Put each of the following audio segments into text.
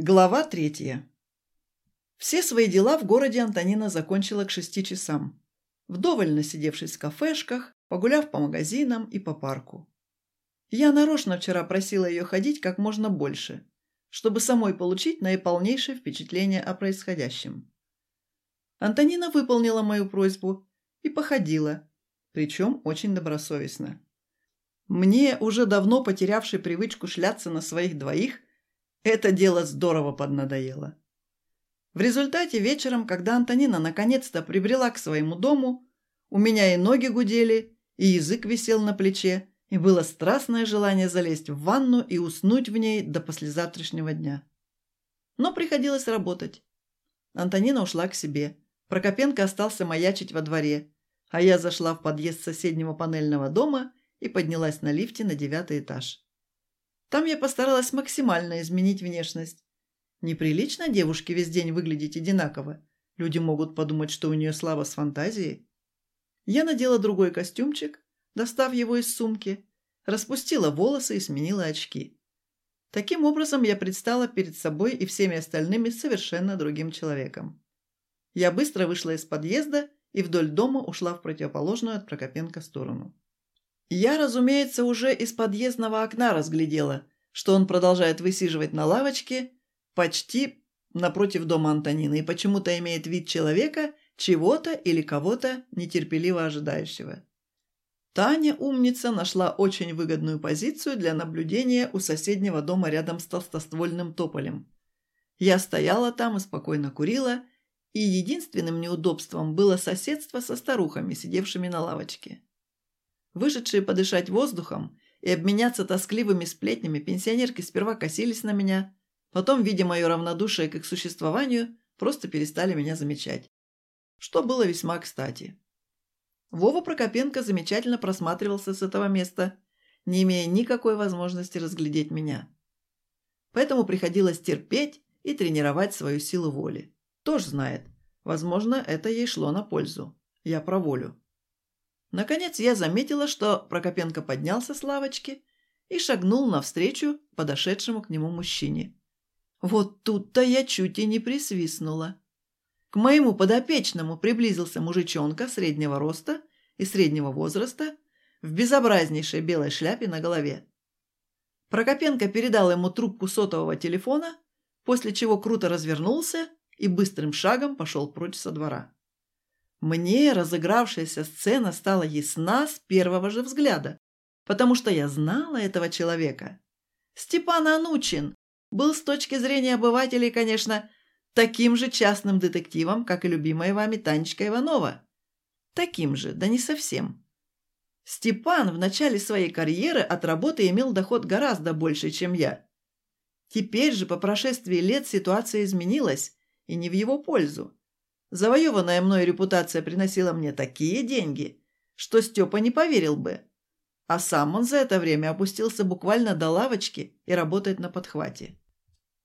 Глава третья. Все свои дела в городе Антонина закончила к шести часам, вдоволь насидевшись в кафешках, погуляв по магазинам и по парку. Я нарочно вчера просила ее ходить как можно больше, чтобы самой получить наиполнейшее впечатление о происходящем. Антонина выполнила мою просьбу и походила, причем очень добросовестно. Мне, уже давно потерявшей привычку шляться на своих двоих, это дело здорово поднадоело. В результате вечером, когда Антонина наконец-то прибрела к своему дому, у меня и ноги гудели, и язык висел на плече, и было страстное желание залезть в ванну и уснуть в ней до послезавтрашнего дня. Но приходилось работать. Антонина ушла к себе. Прокопенко остался маячить во дворе, а я зашла в подъезд соседнего панельного дома и поднялась на лифте на девятый этаж. Там я постаралась максимально изменить внешность. Неприлично девушке весь день выглядеть одинаково. Люди могут подумать, что у нее слава с фантазией. Я надела другой костюмчик, достав его из сумки, распустила волосы и сменила очки. Таким образом, я предстала перед собой и всеми остальными совершенно другим человеком. Я быстро вышла из подъезда и вдоль дома ушла в противоположную от Прокопенко сторону. Я, разумеется, уже из подъездного окна разглядела, что он продолжает высиживать на лавочке почти напротив дома Антонины и почему-то имеет вид человека, чего-то или кого-то нетерпеливо ожидающего. Таня, умница, нашла очень выгодную позицию для наблюдения у соседнего дома рядом с толстоствольным тополем. Я стояла там и спокойно курила, и единственным неудобством было соседство со старухами, сидевшими на лавочке. Вышедшие подышать воздухом и обменяться тоскливыми сплетнями, пенсионерки сперва косились на меня, потом, видя мое равнодушие к их существованию, просто перестали меня замечать. Что было весьма кстати. Вова Прокопенко замечательно просматривался с этого места, не имея никакой возможности разглядеть меня. Поэтому приходилось терпеть и тренировать свою силу воли. Тоже знает. Возможно, это ей шло на пользу. Я про волю. Наконец я заметила, что Прокопенко поднялся с лавочки и шагнул навстречу подошедшему к нему мужчине. Вот тут-то я чуть и не присвистнула. К моему подопечному приблизился мужичонка среднего роста и среднего возраста в безобразнейшей белой шляпе на голове. Прокопенко передал ему трубку сотового телефона, после чего круто развернулся и быстрым шагом пошел прочь со двора. Мне разыгравшаяся сцена стала ясна с первого же взгляда, потому что я знала этого человека. Степан Анучин был с точки зрения обывателей, конечно, таким же частным детективом, как и любимая вами Танечка Иванова. Таким же, да не совсем. Степан в начале своей карьеры от работы имел доход гораздо больше, чем я. Теперь же, по прошествии лет, ситуация изменилась, и не в его пользу. Завоеванная мной репутация приносила мне такие деньги, что Степа не поверил бы. А сам он за это время опустился буквально до лавочки и работает на подхвате.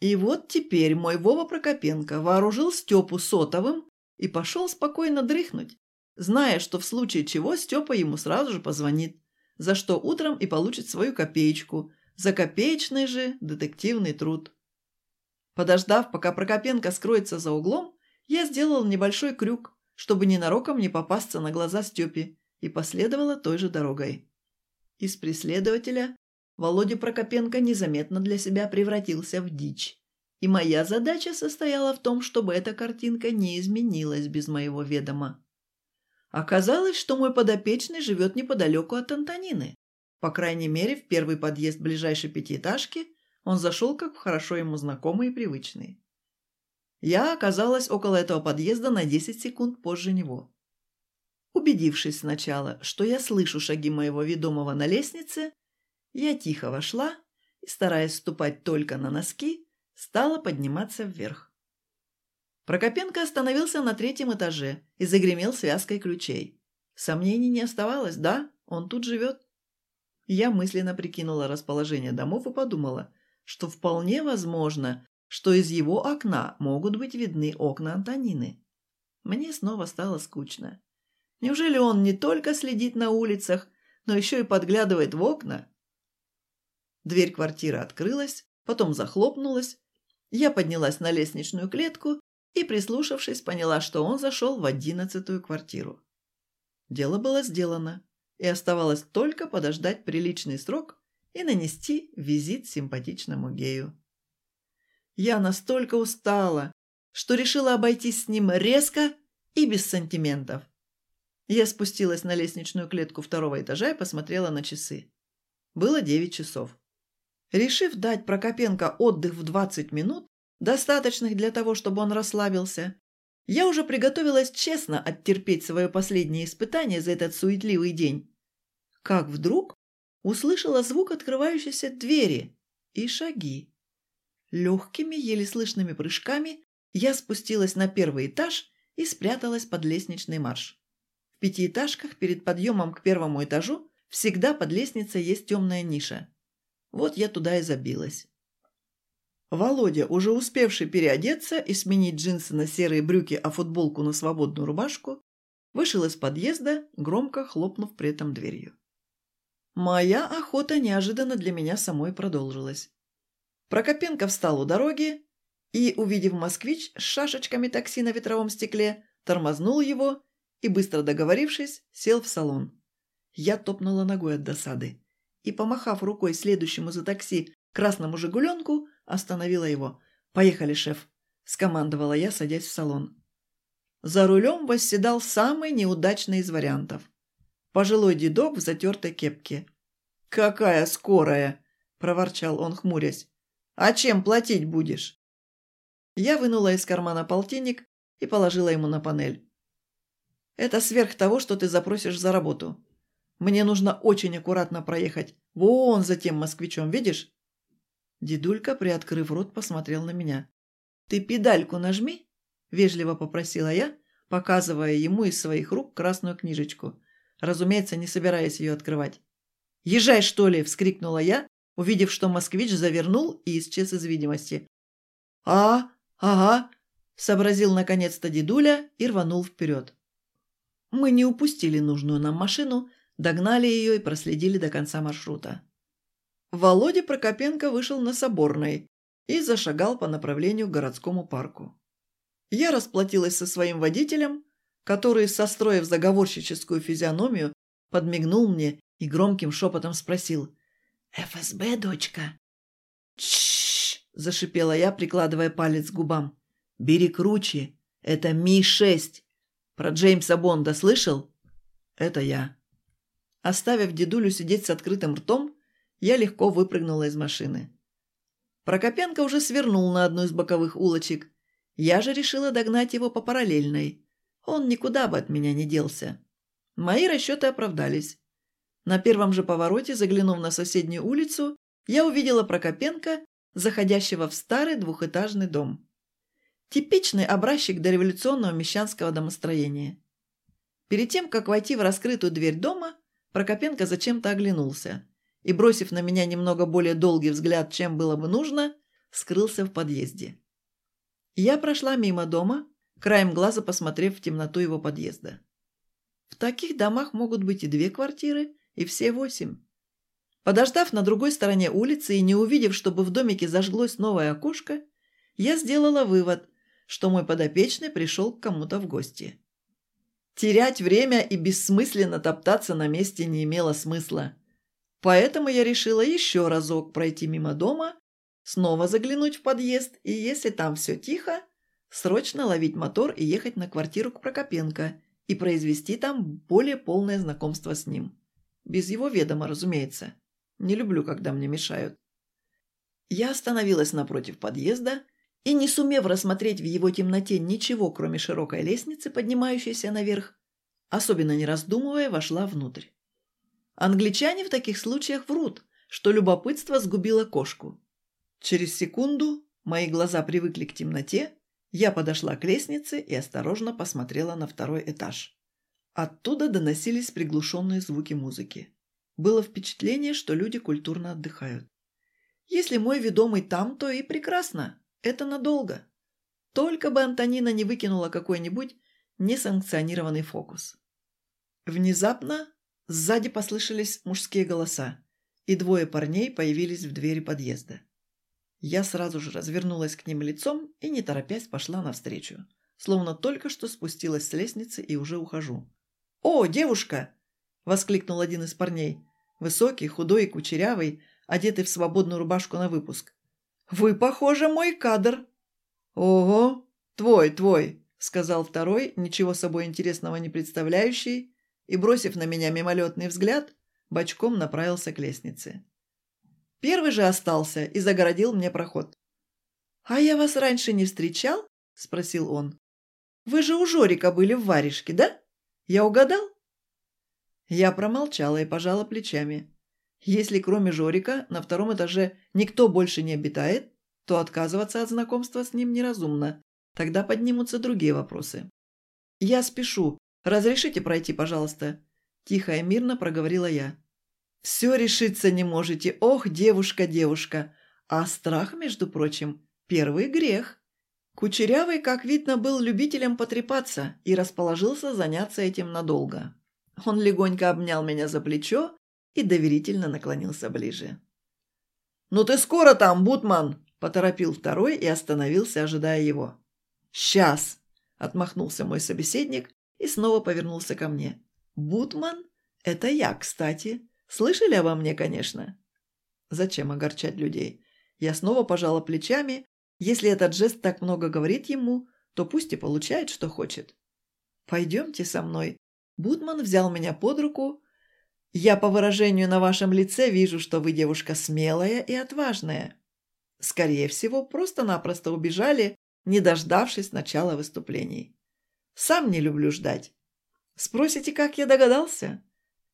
И вот теперь мой Вова Прокопенко вооружил Степу сотовым и пошел спокойно дрыхнуть, зная, что в случае чего Степа ему сразу же позвонит, за что утром и получит свою копеечку, за копеечный же детективный труд. Подождав, пока Прокопенко скроется за углом, я сделала небольшой крюк, чтобы ненароком не попасться на глаза Степе, и последовала той же дорогой. Из преследователя Володя Прокопенко незаметно для себя превратился в дичь. И моя задача состояла в том, чтобы эта картинка не изменилась без моего ведома. Оказалось, что мой подопечный живет неподалеку от Антонины. По крайней мере, в первый подъезд ближайшей пятиэтажки он зашел как в хорошо ему знакомый и привычный. Я оказалась около этого подъезда на 10 секунд позже него. Убедившись сначала, что я слышу шаги моего ведомого на лестнице, я тихо вошла и, стараясь ступать только на носки, стала подниматься вверх. Прокопенко остановился на третьем этаже и загремел связкой ключей. Сомнений не оставалось, да, он тут живет. Я мысленно прикинула расположение домов и подумала, что вполне возможно, что из его окна могут быть видны окна Антонины. Мне снова стало скучно. Неужели он не только следит на улицах, но еще и подглядывает в окна? Дверь квартиры открылась, потом захлопнулась, Я поднялась на лестничную клетку и, прислушавшись, поняла, что он зашел в одиннадцатую квартиру. Дело было сделано, и оставалось только подождать приличный срок и нанести визит симпатичному гею. Я настолько устала, что решила обойтись с ним резко и без сантиментов. Я спустилась на лестничную клетку второго этажа и посмотрела на часы. Было девять часов. Решив дать Прокопенко отдых в 20 минут, достаточных для того, чтобы он расслабился, я уже приготовилась честно оттерпеть свое последнее испытание за этот суетливый день. Как вдруг услышала звук открывающейся двери и шаги. Легкими, еле слышными прыжками я спустилась на первый этаж и спряталась под лестничный марш. В пятиэтажках перед подъемом к первому этажу всегда под лестницей есть темная ниша. Вот я туда и забилась. Володя, уже успевший переодеться и сменить джинсы на серые брюки, а футболку на свободную рубашку, вышел из подъезда, громко хлопнув при этом дверью. Моя охота неожиданно для меня самой продолжилась. Прокопенко встал у дороги и, увидев москвич с шашечками такси на ветровом стекле, тормознул его и, быстро договорившись, сел в салон. Я топнула ногой от досады и, помахав рукой следующему за такси красному «Жигуленку», остановила его. «Поехали, шеф», – скомандовала я, садясь в салон. За рулем восседал самый неудачный из вариантов. Пожилой дедок в затертой кепке. «Какая скорая!» – проворчал он, хмурясь. «А чем платить будешь?» Я вынула из кармана полтинник и положила ему на панель. «Это сверх того, что ты запросишь за работу. Мне нужно очень аккуратно проехать. Вон за тем москвичом, видишь?» Дедулька, приоткрыв рот, посмотрел на меня. «Ты педальку нажми», – вежливо попросила я, показывая ему из своих рук красную книжечку, разумеется, не собираясь ее открывать. «Езжай, что ли!» – вскрикнула я, увидев, что москвич завернул и исчез из видимости. «А, ага», – сообразил наконец-то дедуля и рванул вперед. Мы не упустили нужную нам машину, догнали ее и проследили до конца маршрута. Володя Прокопенко вышел на Соборной и зашагал по направлению к городскому парку. Я расплатилась со своим водителем, который, состроив заговорщическую физиономию, подмигнул мне и громким шепотом спросил «ФСБ, дочка?» «Тш-ш-ш!» зашипела я, прикладывая палец к губам. «Бери круче, это Ми-6. Про Джеймса Бонда слышал?» «Это я». Оставив дедулю сидеть с открытым ртом, я легко выпрыгнула из машины. Прокопенко уже свернул на одну из боковых улочек. Я же решила догнать его по параллельной. Он никуда бы от меня не делся. Мои расчеты оправдались. На первом же повороте, заглянув на соседнюю улицу, я увидела Прокопенко, заходящего в старый двухэтажный дом. Типичный образчик дореволюционного мещанского домостроения. Перед тем, как войти в раскрытую дверь дома, Прокопенко зачем-то оглянулся и, бросив на меня немного более долгий взгляд, чем было бы нужно, скрылся в подъезде. Я прошла мимо дома, краем глаза посмотрев в темноту его подъезда. В таких домах могут быть и две квартиры, и все восемь. Подождав на другой стороне улицы и не увидев, чтобы в домике зажглось новое окошко, я сделала вывод, что мой подопечный пришел к кому-то в гости. Терять время и бессмысленно топтаться на месте не имело смысла. Поэтому я решила еще разок пройти мимо дома, снова заглянуть в подъезд и, если там все тихо, срочно ловить мотор и ехать на квартиру к Прокопенко и произвести там более полное знакомство с ним. Без его ведома, разумеется. Не люблю, когда мне мешают. Я остановилась напротив подъезда и, не сумев рассмотреть в его темноте ничего, кроме широкой лестницы, поднимающейся наверх, особенно не раздумывая, вошла внутрь. Англичане в таких случаях врут, что любопытство сгубило кошку. Через секунду мои глаза привыкли к темноте, я подошла к лестнице и осторожно посмотрела на второй этаж. Оттуда доносились приглушенные звуки музыки. Было впечатление, что люди культурно отдыхают. Если мой ведомый там, то и прекрасно. Это надолго. Только бы Антонина не выкинула какой-нибудь несанкционированный фокус. Внезапно Сзади послышались мужские голоса, и двое парней появились в двери подъезда. Я сразу же развернулась к ним лицом и, не торопясь, пошла навстречу. Словно только что спустилась с лестницы и уже ухожу. «О, девушка!» – воскликнул один из парней. Высокий, худой и кучерявый, одетый в свободную рубашку на выпуск. «Вы, похоже, мой кадр!» «Ого! Твой, твой!» – сказал второй, ничего собой интересного не представляющий, и, бросив на меня мимолетный взгляд, бочком направился к лестнице. Первый же остался и загородил мне проход. «А я вас раньше не встречал?» – спросил он. «Вы же у Жорика были в варежке, да? Я угадал?» Я промолчала и пожала плечами. Если кроме Жорика на втором этаже никто больше не обитает, то отказываться от знакомства с ним неразумно. Тогда поднимутся другие вопросы. «Я спешу. Разрешите пройти, пожалуйста?» Тихо и мирно проговорила я. «Все решиться не можете. Ох, девушка, девушка. А страх, между прочим, первый грех». Кучерявый, как видно, был любителем потрепаться и расположился заняться этим надолго. Он легонько обнял меня за плечо и доверительно наклонился ближе. «Ну ты скоро там, Бутман!» – поторопил второй и остановился, ожидая его. «Сейчас!» – отмахнулся мой собеседник и снова повернулся ко мне. «Бутман? Это я, кстати. Слышали обо мне, конечно?» Зачем огорчать людей? Я снова пожала плечами. Если этот жест так много говорит ему, то пусть и получает, что хочет. «Пойдемте со мной». Бутман взял меня под руку. «Я по выражению на вашем лице вижу, что вы девушка смелая и отважная. Скорее всего, просто-напросто убежали не дождавшись начала выступлений. Сам не люблю ждать. Спросите, как я догадался?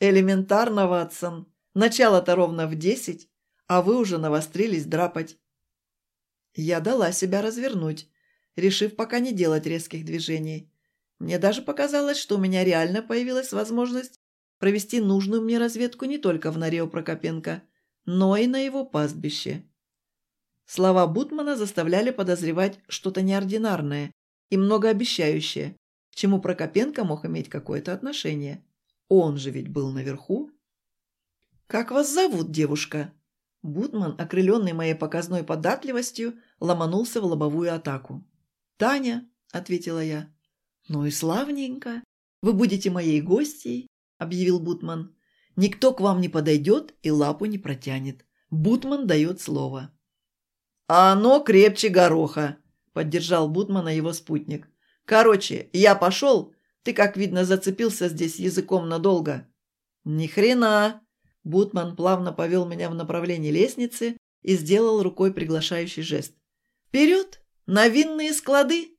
Элементарно, Ватсон. Начало-то ровно в десять, а вы уже навострились драпать. Я дала себя развернуть, решив пока не делать резких движений. Мне даже показалось, что у меня реально появилась возможность провести нужную мне разведку не только в норе у Прокопенко, но и на его пастбище. Слова Бутмана заставляли подозревать что-то неординарное и многообещающее, к чему Прокопенко мог иметь какое-то отношение. Он же ведь был наверху. «Как вас зовут, девушка?» Бутман, окрыленный моей показной податливостью, ломанулся в лобовую атаку. «Таня», — ответила я. «Ну и славненько. Вы будете моей гостьей», — объявил Бутман. «Никто к вам не подойдет и лапу не протянет. Бутман дает слово». «А оно крепче гороха», – поддержал Бутмана его спутник. «Короче, я пошел. Ты, как видно, зацепился здесь языком надолго». «Ни хрена!» Бутман плавно повел меня в направлении лестницы и сделал рукой приглашающий жест. «Вперед! На винные склады!»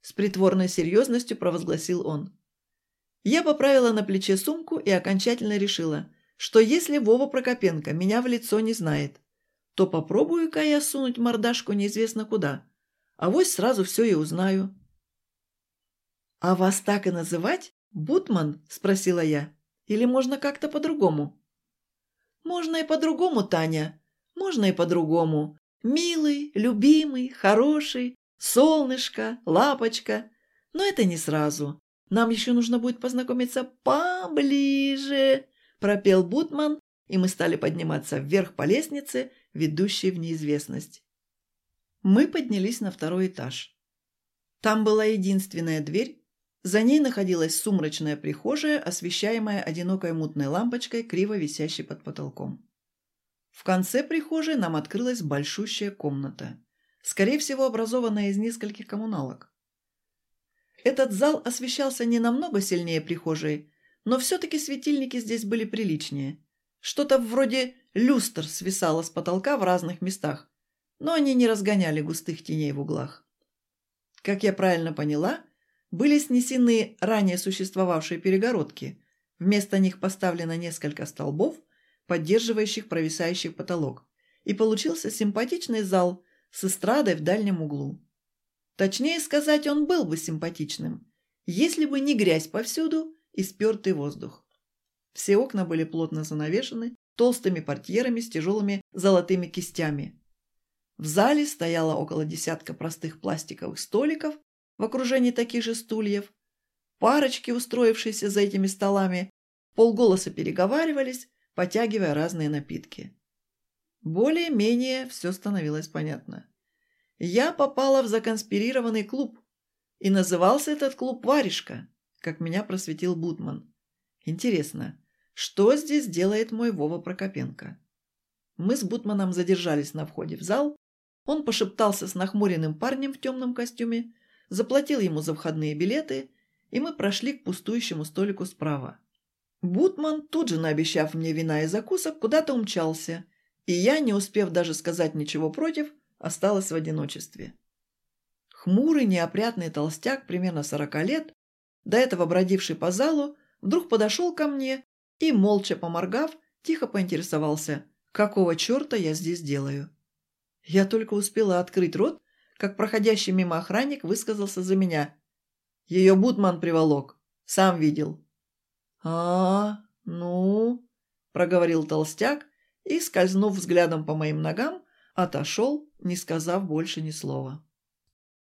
С притворной серьезностью провозгласил он. Я поправила на плече сумку и окончательно решила, что если Вова Прокопенко меня в лицо не знает, то попробую-ка я сунуть мордашку неизвестно куда. А вось сразу все и узнаю. «А вас так и называть? Бутман?» – спросила я. «Или можно как-то по-другому?» «Можно и по-другому, Таня. Можно и по-другому. Милый, любимый, хороший, солнышко, лапочка. Но это не сразу. Нам еще нужно будет познакомиться поближе», – пропел Бутман, и мы стали подниматься вверх по лестнице, ведущей в неизвестность. Мы поднялись на второй этаж. Там была единственная дверь, за ней находилась сумрачная прихожая, освещаемая одинокой мутной лампочкой, криво висящей под потолком. В конце прихожей нам открылась большущая комната, скорее всего образованная из нескольких коммуналок. Этот зал освещался не намного сильнее прихожей, но все-таки светильники здесь были приличнее. Что-то вроде люстр свисало с потолка в разных местах, но они не разгоняли густых теней в углах. Как я правильно поняла, были снесены ранее существовавшие перегородки, вместо них поставлено несколько столбов, поддерживающих провисающий потолок, и получился симпатичный зал с эстрадой в дальнем углу. Точнее сказать, он был бы симпатичным, если бы не грязь повсюду и спертый воздух. Все окна были плотно занавешены толстыми портьерами с тяжелыми золотыми кистями. В зале стояло около десятка простых пластиковых столиков в окружении таких же стульев. Парочки, устроившиеся за этими столами, полголоса переговаривались, потягивая разные напитки. Более-менее все становилось понятно. Я попала в законспирированный клуб, и назывался этот клуб «Варежка», как меня просветил Бутман. Интересно, что здесь делает мой Вова Прокопенко? Мы с Бутманом задержались на входе в зал, он пошептался с нахмуренным парнем в темном костюме, заплатил ему за входные билеты, и мы прошли к пустующему столику справа. Бутман, тут же наобещав мне вина и закусок, куда-то умчался, и я, не успев даже сказать ничего против, осталась в одиночестве. Хмурый, неопрятный толстяк, примерно сорока лет, до этого бродивший по залу, вдруг подошел ко мне и, молча поморгав, тихо поинтересовался, какого черта я здесь делаю. Я только успела открыть рот, как проходящий мимо охранник высказался за меня. Ее Бутман приволок. Сам видел. «А, ну...» – проговорил толстяк и, скользнув взглядом по моим ногам, отошел, не сказав больше ни слова.